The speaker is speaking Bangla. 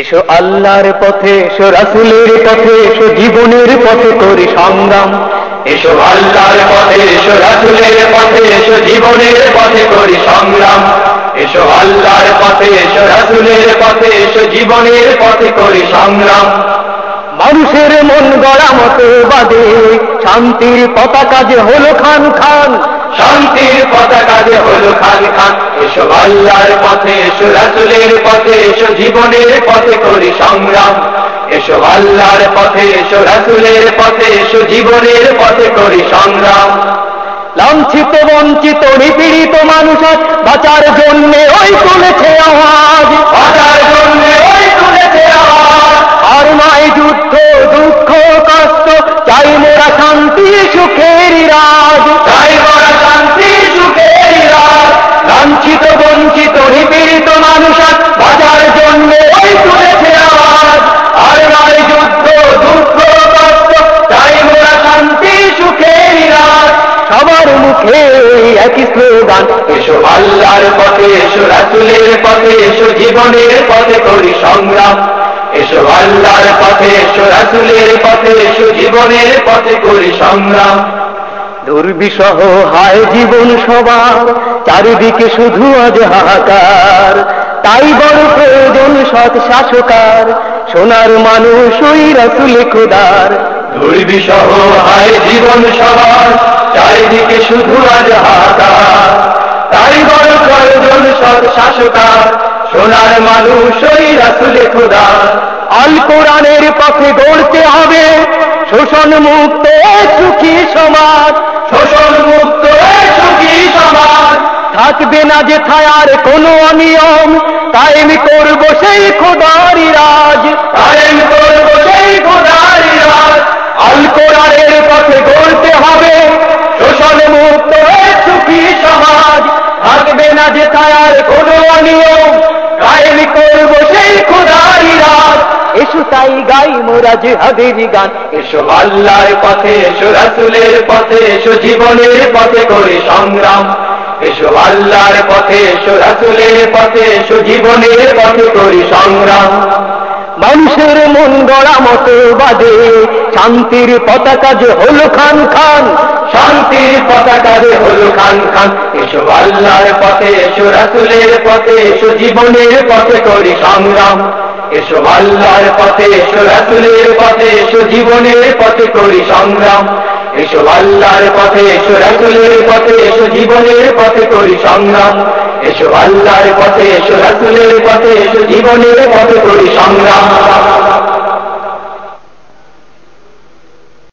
এসো আল্লাহর পথে এসো রাসুলের পথে এসো জীবনের পথে করি সংগ্রাম। এসো আল্লাহর পথে এসো রাসুলের পথে এসো জীবনের পথে করি সংগ্রাম। এসো আল্লাহর পথে এসো রাসুলের পথে এসো জীবনের পথে করি সংগ্রাম। মানুষের মন গড়া মতো বাদে শান্তির পতাকা যে হলো খান খান শান্তির পতাকা যে হলো খান খান এসো আল্লাহর পথে, এসো রাসুলের পথে, এসো জীবনের পথে করি সংগ্রাম। এসো আল্লাহর পথে, এসো রাসুলের পথে, এসো জীবনের পথে করি সংগ্রাম। লাঞ্ছিত, বঞ্চিত, নিপীড়িত মানুষ আজ বাঁচার জন্য ওই তুলেছে আওয়াজ। একই স্লোগান এসো আল্লাহর পথে এসো রাসুলের পথে এসো জীবনের পথে করি সংগ্রাম। এসো আল্লাহর পথে এসো রাসুলের পথে এসো জীবনের পথে করি সংগ্রাম। দুর্বিষহ হায় জীবন সবার চারিদিকে শুধু আজ হাহাকার। তাই বড় প্রয়োজন সৎ শাসকার সোনার মানুষ ওই রাসুলে খোদার। দুর্বিষহ হায় জীবন সবার চারিদিকে শুধু আজ হাহাকার তাই বড় প্রয়োজন সৎ শাসকার, সোনার মানুষ ওই রাসুলে খোদা। আল কোরআনের পথে গড়তে হবে, শোষণ মুক্ত সুখী সমাজ। শোষণ মুক্ত সুখী সমাজ। থাকবে না যে থায়ার কোনো অনিয়ম, কায়েম করব সেই খোদারি রাজ তাই গাই মোরা জিহাদের গান। এসো আল্লাহর পথে এসো রাসুলের পথে এসো জীবনের পথে করে সংগ্রাম। এসো আল্লাহর পথে এসো রাসুলের পথে এসো জীবনের পথে করি সংগ্রাম। মানুষের মন গড়া মতো বাদে শান্তির পতাকা যে হলো খান খান। শান্তির পতাকা রে হলো খান খান। এসো আল্লাহর পথে এসো রাসুলের পথে এসো জীবনের পথে করি সংগ্রাম। এসো আল্লাহর পথে, এসো রাসুলের পথে, এসো জীবনের পথে করি সংগ্রাম। এসো আল্লাহর পথে, এসো রাসুলের পথে, এসো জীবনের পথে করি সংগ্রাম। এসো আল্লাহর পথে, এসো রাসুলের পথে, এসো জীবনের পথে করি সংগ্রাম।